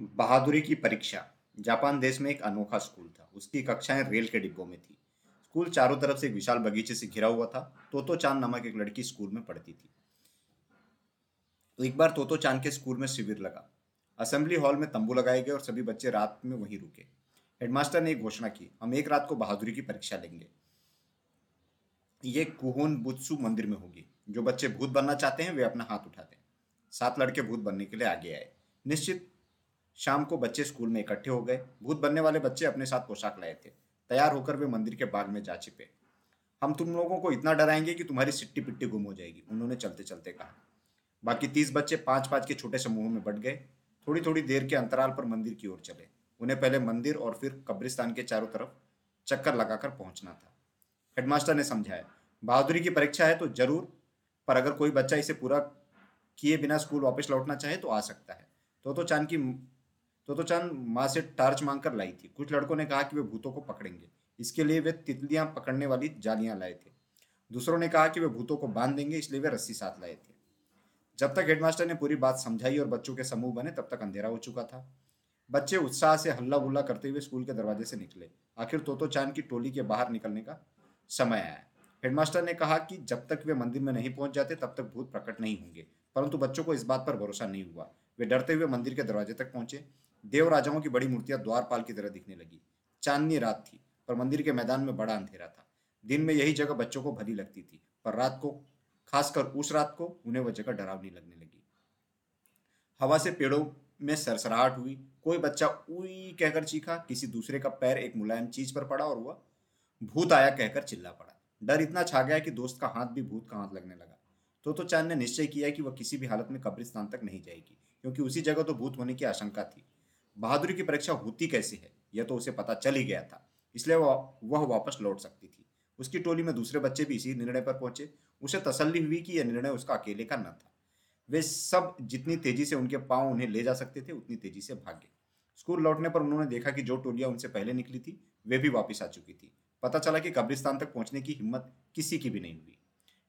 बहादुरी की परीक्षा। जापान देश में एक अनोखा स्कूल था। उसकी कक्षाएँ रेल के डिब्बों में थी। स्कूल चारों तरफ़ से एक विशाल बगीचे से घिरा हुआ था। तोतो चाँद नामक एक लड़की स्कूल में पढ़ती थी। तो एक बार तोतो चाँद के स्कूल में शिविर लगा। असेंबली हॉल में तंबू लगाए गए और सभी बच्चे रात में वहीं रुके। हेडमास्टर ने एक घोषणा की, हम एक रात को बहादुरी की परीक्षा लेंगे। ये कुहोन बुत्सु मंदिर में होगी। जो बच्चे भूत बनना चाहते हैं, वे अपना हाथ उठाते दें सात लड़के भूत बनने के लिए आगे आए। निश्चित शाम को बच्चे स्कूल में इकट्ठे हो गए। भूत बनने वाले बच्चे अपने साथ पोशाक लाए थे। तैयार होकर वे मंदिर के बाग में जा छिपे। हम तुम लोगों को इतना डराएँगे कि तुम्हारी सिट्टी पिट्टी गुम हो जाएगी, उन्होंने चलते चलते कहा। बाकी तीस बच्चे पाँच पाँच के छोटे समूहों में बट गए। थोड़ी थोड़ी देर के अंतराल पर मंदिर की ओर चले। उन्हें पहले मंदिर और फिर कब्रिस्तान के चारों तरफ़ चक्कर लगाकर पहुँचना था। हेडमास्टर ने समझाया, बहादुरी की परीक्षा है तो ज़रूर, पर अगर कोई बच्चा इसे पूरा किए बिना स्कूल वापस लौटना चाहे तो आ सकता है। तो तो चाँद की तो तो चंद माँ से टार्च मांग कर लाई थी। कुछ लड़कों ने कहा कि वे भूतों को पकड़ेंगे। इसके लिए वे तितलियाँ पकड़ने वाली जालियाँ लाए थे। दूसरों ने कहा कि वे भूतों को बाँध देंगे, इसलिए वे रस्सी साथ लाए थे। जब तक हेडमास्टर ने पूरी बात समझाई और बच्चों के समूह बने, तब तक अंधेरा हो चुका था। बच्चे उत्साह से हल्ला गुल्ला करते हुए स्कूल के दरवाजे से निकले। आखिर तोतो चाँद की टोली के बाहर निकलने का समय आया। हेडमास्टर ने कहा कि जब तक वे मंदिर में नहीं पहुँच जाते, तब तक भूत प्रकट नहीं होंगे। परंतु बच्चों को इस बात पर भरोसा नहीं हुआ। वे डरते हुए मंदिर के दरवाजे तक पहुँचे। देव राजाओं की बड़ी मूर्तियाँ द्वारपाल की तरह दिखने लगी। चांदनी रात थी, पर मंदिर के मैदान में बड़ा अंधेरा था। दिन में यही जगह बच्चों को भली लगती थी, पर रात को, खासकर उस रात को, उन्हें वह जगह डरावनी लगने लगी। हवा से पेड़ों में सरसराहट हुई, कोई बच्चा उई कहकर चीखा, किसी दूसरे का पैर एक मुलायम चीज़ पर पड़ा और वह भूत आया कहकर चिल्ला पड़ा। डर इतना छा गया कि दोस्त का हाथ भी भूत का हाथ लगने लगा। तो तो चाँद ने निश्चय किया कि वह किसी भी हालत में कब्रिस्तान तक नहीं जाएगी, क्योंकि उसी जगह तो भूत होने की आशंका थी। बहादुरी की परीक्षा होती कैसे है, यह तो उसे पता चल ही गया था। इसलिए वह वह वापस लौट सकती थी। उसकी टोली में दूसरे बच्चे भी इसी निर्णय पर पहुँचे। उसे तसल्ली हुई कि यह निर्णय उसका अकेले का न था। वे सब जितनी तेज़ी से उनके पाँव उन्हें ले जा सकते थे, उतनी तेज़ी से भागे। स्कूल लौटने पर उन्होंने देखा कि जो टोलियाँ उनसे पहले निकली थी, वे भी वापस आ चुकी थी। पता चला कि कब्रिस्तान तक पहुँचने की हिम्मत किसी की भी नहीं हुई।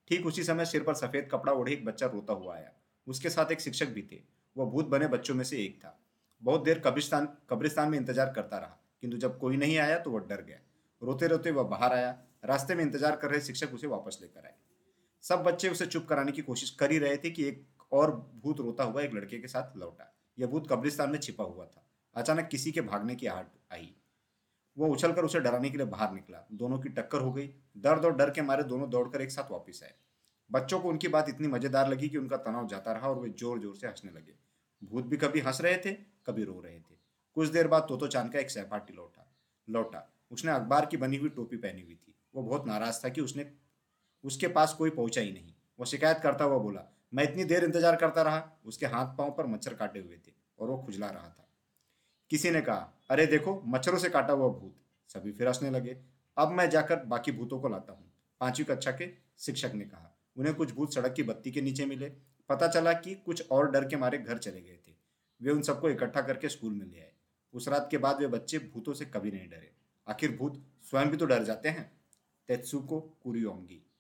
ठीक उसी समय सिर पर सफ़ेद कपड़ा ओढ़े एक बच्चा रोता हुआ आया। उसके साथ एक शिक्षक भी थे। वह भूत बने बच्चों में से एक था। बहुत देर कब्रिस्तान कब्रिस्तान में इंतज़ार करता रहा, किंतु जब कोई नहीं आया तो वह डर गया। रोते रोते वह बाहर आया, रास्ते में इंतज़ार कर रहे शिक्षक उसे वापस लेकर आए। सब बच्चे उसे चुप कराने की कोशिश कर ही रहे थे कि एक और भूत रोता हुआ एक लड़के के साथ लौटा। यह भूत कब्रिस्तान में छिपा हुआ था। अचानक किसी के भागने की आहट आई। वो उछलकर उसे डराने के लिए बाहर निकला। दोनों की टक्कर हो गई। दर्द और डर के मारे दोनों दौड़कर एक साथ वापस आए। बच्चों को उनकी बात इतनी मज़ेदार लगी कि उनका तनाव जाता रहा और वे ज़ोर ज़ोर से हंसने लगे। भूत भी कभी हंस रहे थे, कभी रो रहे थे। कुछ देर बाद तोतो चाँद का एक सहपाठी लौटा लौटा। उसने अखबार की बनी हुई टोपी पहनी हुई थी। वो बहुत नाराज़ था कि उसने, उसके पास कोई पहुँचा ही नहीं। वो शिकायत करता हुआ बोला, मैं इतनी देर इंतज़ार करता रहा, उसके हाथ पाँव पर मच्छर काटे हुए थे और वो खुजला रहा था। किसी ने कहा, अरे देखो, मच्छरों से काटा हुआ भूत। सभी फिर हंसने लगे। अब मैं जाकर बाकी भूतों को लाता हूँ। पांचवी कक्षा के शिक्षक ने कहा। उन्हें कुछ भूत सड़क की बत्ती के नीचे मिले। पता चला कि कुछ और डर के मारे घर चले गए थे। वे उन सबको इकट्ठा करके स्कूल में ले आए। उस रात के बाद वे बच्चे भूतों से कभी नहीं डरे। आखिर भूत स्वयं भी तो डर जाते हैं? तेत्सुको कुरियोंगी